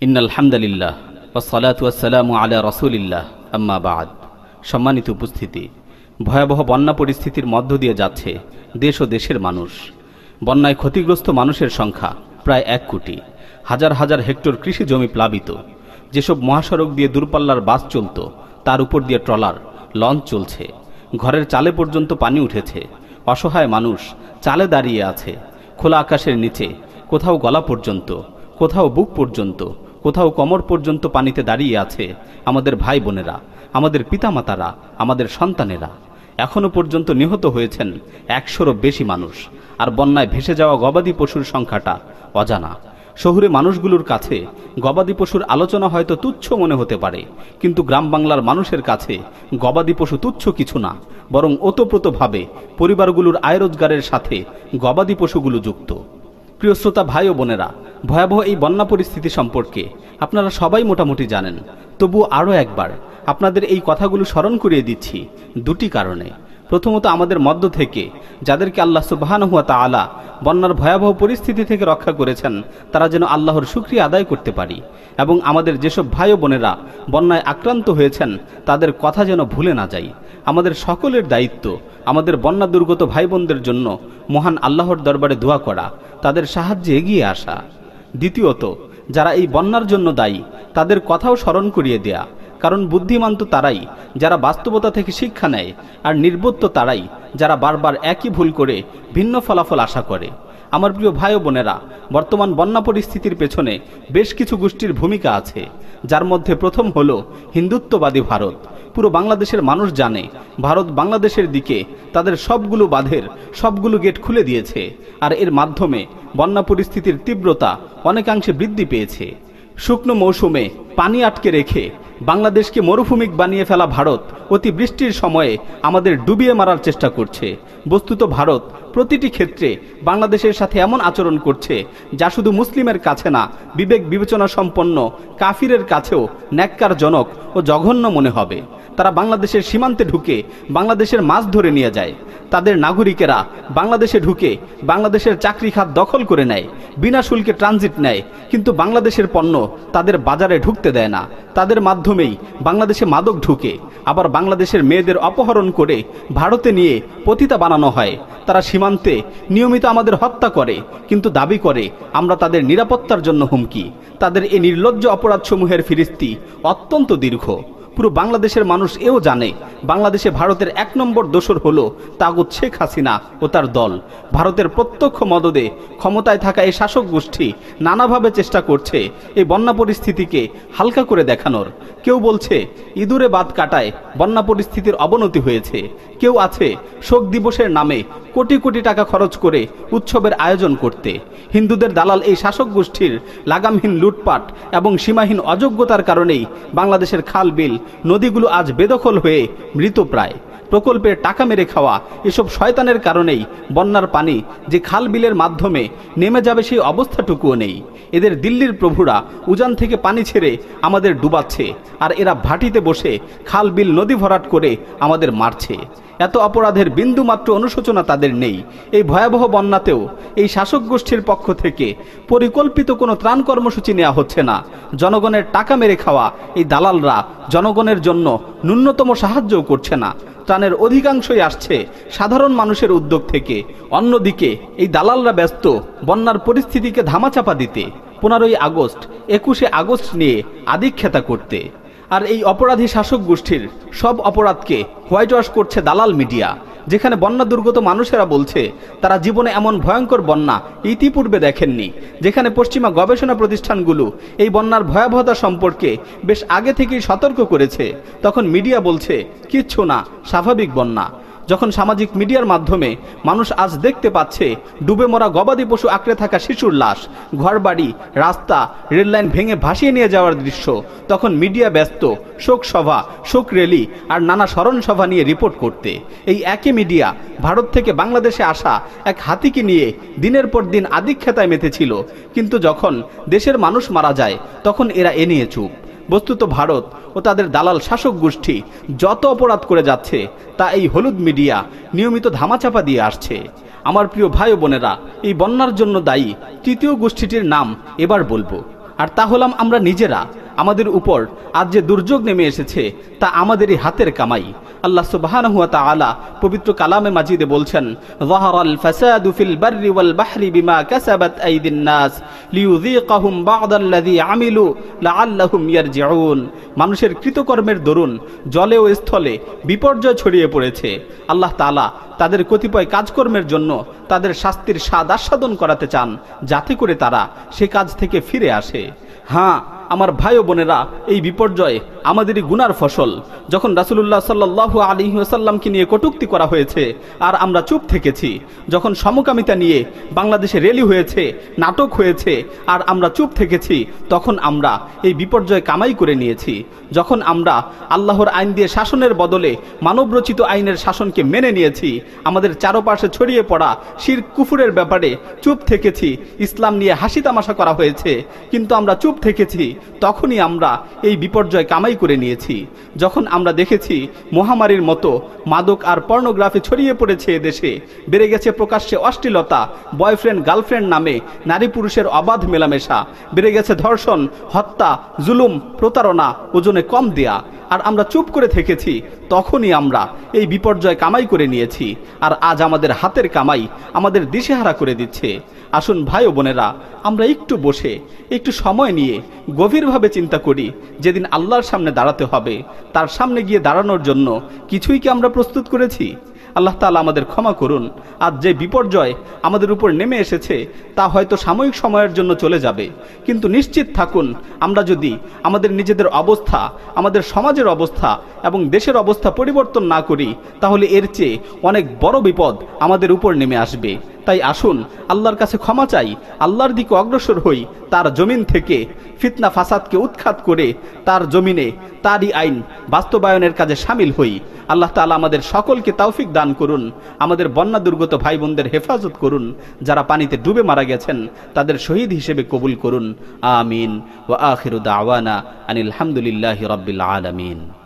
In আলহামদুলিল্লাহ ওসালাত ওয়াসালামু আলা রসুলিল্লাহ। আম্মা বাদ। সম্মানিত উপস্থিতি, ভয়াবহ বন্যা পরিস্থিতির মধ্য দিয়ে যাচ্ছে দেশ ও দেশের মানুষ। বন্যায় ক্ষতিগ্রস্ত মানুষের সংখ্যা প্রায় এক কোটি। হাজার হাজার হেক্টর কৃষি জমি প্লাবিত। যেসব মহাসড়ক দিয়ে দূরপাল্লার বাস চলত, তার উপর দিয়ে ট্রলার, লঞ্চ চলছে। ঘরের চালে পর্যন্ত পানি উঠেছে। অসহায় মানুষ চালে দাঁড়িয়ে আছে। খোলা আকাশের নিচে, কোথাও গলা পর্যন্ত, কোথাও বুক পর্যন্ত কোথাও কোমর পর্যন্ত পানিতে দাঁড়িয়ে আছে আমাদের ভাই বোনেরা, আমাদের পিতামাতারা, আমাদের সন্তানেরা। এখনও পর্যন্ত নিহত হয়েছেন একশোরও বেশি মানুষ, আর বন্যায় ভেসে যাওয়া গবাদি পশুর সংখ্যাটা অজানা। শহুরে মানুষগুলোর কাছে গবাদি পশুর আলোচনা হয়তো তুচ্ছ মনে হতে পারে, কিন্তু গ্রাম বাংলার মানুষের কাছে গবাদি পশু তুচ্ছ কিছু না, বরং ওতপ্রোতভাবে পরিবারগুলোর আয় রোজগারের সাথে গবাদি পশুগুলো যুক্ত। প্রিয় শ্রোতা ভাই ও বোনেরা, ভয়াবহ এই বন্যা পরিস্থিতি সম্পর্কে আপনারা সবাই মোটামুটি জানেন। তবু আরও একবার আপনাদের এই কথাগুলো স্মরণ করিয়ে দিচ্ছি দুটি কারণে। প্রথমত আমাদের মধ্য থেকে, যাদেরকে আল্লাহ সুবাহানহুয়া তালা বন্যার ভয়াবহ পরিস্থিতি থেকে রক্ষা করেছেন, তারা যেন আল্লাহর সুক্রিয়া আদায় করতে পারি এবং আমাদের যেসব ভাই বোনেরা বন্যায় আক্রান্ত হয়েছেন, তাদের কথা যেন ভুলে না যাই। আমাদের সকলের দায়িত্ব আমাদের বন্যা দুর্গত ভাই বোনদের জন্য মহান আল্লাহর দরবারে দোয়া করা, তাদের সাহায্যে এগিয়ে আসা। দ্বিতীয়ত, যারা এই বন্যার জন্য দায়ী, তাদের কথাও স্মরণ করিয়ে দেয়া, কারণ বুদ্ধিমান তো তারাই, যারা বাস্তবতা থেকে শিক্ষা নেয়, আর নির্বোধ তো তারাই, যারা বারবার একই ভুল করে ভিন্ন ফলাফল আশা করে। আমার প্রিয় ভাই বোনেরা, বর্তমান বন্যা পরিস্থিতির পেছনে বেশ কিছু গোষ্ঠীর ভূমিকা আছে, যার মধ্যে প্রথম হল হিন্দুত্ববাদী ভারত। পুরো বাংলাদেশের মানুষ জানে, ভারত বাংলাদেশের দিকে তাদের সবগুলো বাঁধের সবগুলো গেট খুলে দিয়েছে, আর এর মাধ্যমে বন্যা পরিস্থিতির তীব্রতা অনেকাংশে বৃদ্ধি পেয়েছে। শুকনো মৌসুমে পানি আটকে রেখে বাংলাদেশকে মরুভূমিক বানিয়ে ফেলা ভারত অতি বৃষ্টির সময়ে আমাদের ডুবিয়ে মারার চেষ্টা করছে। বস্তুত ভারত প্রতিটি ক্ষেত্রে বাংলাদেশের সাথে এমন আচরণ করছে, যা শুধু মুসলিমের কাছে না, বিবেক বিবেচনা সম্পন্ন কাফিরের কাছেও ন্যাক্কারজনক ও জঘন্য মনে হবে। তারা বাংলাদেশের সীমান্তে ঢুকে বাংলাদেশের মাছ ধরে নিয়ে যায়। তাদের নাগরিকেরা বাংলাদেশে ঢুকে বাংলাদেশের চাকরি খাত দখল করে নেয়, বিনা শুল্কে ট্রানজিট নেয়। কিন্তু বাংলাদেশের পণ্য তাদের বাজারে ঢুকতে দেয় না। তাদের মাধ্যমেই বাংলাদেশে মাদক ঢুকে। আবার বাংলাদেশের মেয়েদের অপহরণ করে ভারতে নিয়ে পতিতা বানানো হয়। তারা সীমান্তে নিয়মিত আমাদের হত্যা করে, কিন্তু দাবি করে, আমরা তাদের নিরাপত্তার জন্য হুমকি। তাদের এই নির্লজ্জ অপরাধসমূহের ফিরিস্তি অত্যন্ত দীর্ঘ। পুরো বাংলাদেশের মানুষ এও জানে, বাংলাদেশে ভারতের এক নম্বর দোসর হল তাগুত শেখ হাসিনা ও তার দল। ভারতের প্রত্যক্ষ মদদে ক্ষমতায় থাকা এই শাসক গোষ্ঠী নানাভাবে চেষ্টা করছে এই বন্যা পরিস্থিতিকে হালকা করে দেখানোর। কেউ বলছে, ইঁদুরে বাদ কাটায় বন্যা পরিস্থিতির অবনতি হয়েছে। কেউ আছে, শোক দিবসের নামে কোটি কোটি টাকা খরচ করে উৎসবের আয়োজন করতে। হিন্দুদের দালাল এই শাসক গোষ্ঠীর লাগামহীন লুটপাট এবং সীমাহীন অযোগ্যতার কারণেই বাংলাদেশের খাল বিল নদীগুলো আজ বেদখল হয়ে মৃতপ্রায় প্রকল্পের টাকা মেরে খাওয়া এসব শয়তানের কারণেই বন্যার পানি যে খাল বিলের মাধ্যমে নেমে যাবে সেই অবস্থাটুকুও নেই। এদের দিল্লির প্রভুরা উজান থেকে পানি ছেড়ে আমাদের ডুবাচ্ছে, আর এরা ভাটিতে বসে খাল বিল নদী ভরাট করে আমাদের মারছে। এত অপরাধের বিন্দু মাত্র অনুশোচনা তাদের নেই। এই ভয়াবহ বন্যাতেও এই শাসক গোষ্ঠীর পক্ষ থেকে পরিকল্পিত কোনো ত্রাণ কর্মসূচি নেওয়া হচ্ছে না। জনগণের টাকা মেরে খাওয়া এই দালালরা জনগণের জন্য ন্যূনতম সাহায্যও করছে না। ত্রাণের অধিকাংশই আসছে সাধারণ মানুষের উদ্যোগ থেকে। অন্যদিকে এই দালালরা ব্যস্ত বন্যার পরিস্থিতিকে ধামাচাপা দিতে। পনেরোই আগস্ট, একুশে আগস্ট নিয়ে আদিক্ষেতা করতে। আর এই অপরাধী শাসক গোষ্ঠীর সব অপরাধকে হোয়াইট ওয়াশ করছে দালাল মিডিয়া, যেখানে বন্যা দুর্গত মানুষেরা বলছে, তারা জীবনে এমন ভয়ঙ্কর বন্যা ইতিপূর্বে দেখেননি, যেখানে পশ্চিমা গবেষণা প্রতিষ্ঠানগুলো এই বন্যার ভয়াবহতা সম্পর্কে বেশ আগে থেকেই সতর্ক করেছে। তখন মিডিয়া বলছে, কিচ্ছু না, স্বাভাবিক বন্যা। যখন সামাজিক মিডিয়ার মাধ্যমে মানুষ আজ দেখতে পাচ্ছে ডুবে মরা গবাদি পশু আঁকড়ে থাকা শিশুর লাশ, ঘরবাড়ি, রাস্তা রেললাইন ভেঙে ভাসিয়ে নিয়ে যাওয়ার দৃশ্য, তখন মিডিয়া ব্যস্ত, শোক সভা, শোক র্যালি আর নানা স্মরণ সভা নিয়ে রিপোর্ট করতে। এই একই মিডিয়া ভারত থেকে বাংলাদেশে আসা এক হাতিকে নিয়ে দিনের পর দিন আদিক্ষেতায় মেতেছিল। কিন্তু যখন দেশের মানুষ মারা যায়, তখন এরা এ নিয়ে চুপ। বস্তুত ভারত ও তাদের দালাল শাসক গোষ্ঠী যত অপরাধ করে যাচ্ছে, তা এই হলুদ মিডিয়া নিয়মিত ধামাচাপা দিয়ে আসছে। আমার প্রিয় ভাই বোনেরা, এই বন্যার জন্য দায়ী তৃতীয় গোষ্ঠীটির নাম এবার বলব। আর তা হলাম আমরা নিজেরা। আমাদের উপর আজ যে দুর্যোগ নেমে এসেছে, তা আমাদেরই হাতের কামাই। আল্লাহ সুবহানাহু ওয়া তাআলা পবিত্র কালামে মাজিদে বলছেন বিমা নাস আমিলু মানুষের কৃতকর্মের দরুন, জলে ও স্থলে বিপর্যয় ছড়িয়ে পড়েছে। আল্লাহ তাআলা তাদের কতিপয় কাজকর্মের জন্য তাদের শাস্তির স্বাদ আস্বাদন করাতে চান, যাতে করে তারা সে কাজ থেকে ফিরে আসে। হ্যাঁ আমার ভাই বোনেরা, এই বিপর্যয় আমাদেরই গুনার ফসল। যখন রাসুলুল্লাহ সাল্লাহু আলী নিয়ে কটুক্তি করা হয়েছে, আর আমরা চুপ থেকেছি, যখন সমকামিতা নিয়ে বাংলাদেশে র্যালি হয়েছে, নাটক হয়েছে, আর আমরা চুপ থেকেছি, তখন আমরা এই বিপর্যয় কামাই করে নিয়েছি। যখন আমরা আল্লাহর আইন দিয়ে শাসনের বদলে মানবরচিত আইনের শাসনকে মেনে নিয়েছি, আমাদের চারপাশে ছড়িয়ে পড়া শির কুফুরের ব্যাপারে চুপ থেকেছি, ইসলাম নিয়ে হাসি তামাশা করা হয়েছে, কিন্তু আমরা চুপ থেকেছি তখনই আমরা এই বিপর্যয় কামাই করে নিয়েছি। যখন আমরা দেখেছি মহামারীর মতো মাদক আর পর্নোগ্রাফি ছড়িয়ে পড়েছে দেশে, বেড়ে গেছে প্রকাশ্যে অশ্লীলতা, বয়ফ্রেন্ড, গার্লফ্রেন্ড নামে নারী পুরুষের অবাধ মেলামেশা, বেড়ে গেছে ধর্ষণ, হত্যা, জুলুম, প্রতারণা, ওজনে কম দেয়া। আর আমরা চুপ করে থেকেছি, তখনই আমরা এই বিপর্যয় কামাই করে নিয়েছি, আর আজ আমাদের হাতের কামাই আমাদের দিশেহারা করে দিচ্ছে। আসুন ভাই ও বোনেরা, আমরা একটু বসে, একটু সময় নিয়ে গভীরভাবে চিন্তা করি, যেদিন আল্লাহর সামনে দাঁড়াতে হবে, তার সামনে গিয়ে দাঁড়ানোর জন্য কিছুই কি আমরা প্রস্তুত করেছি? আল্লাহ তালা আমাদের ক্ষমা করুন। আজ যে বিপর্যয় আমাদের উপর নেমে এসেছে, তা হয়তো সাময়িক সময়ের জন্য চলে যাবে। কিন্তু নিশ্চিত থাকুন, আমরা যদি আমাদের নিজেদের অবস্থা, আমাদের সমাজের অবস্থা এবং দেশের অবস্থা পরিবর্তন না করি, তাহলে এর চেয়ে অনেক বড় বিপদ আমাদের উপর নেমে আসবে। তাই আসুন, আল্লাহর কাছে ক্ষমা চাই, আল্লাহর দিকে অগ্রসর হই, তার জমিন থেকে ফিতনা, ফাসাদকে উৎখাত করে তার জমিনে তারই আইন বাস্তবায়নের কাজে সামিল হই। আল্লাহ তালা আমাদের সকলকে তৌফিক দান করুন, আমাদের বন্যা দুর্গত ভাই বোনদের হেফাজত করুন, যারা পানিতে ডুবে মারা গেছেন, তাদের শহীদ হিসেবে কবুল করুন। আমিন। ও আখিরুদ্দাওয়ানা আনিল আনিলামদুলিল্লাহ রব্বিল আলমিন।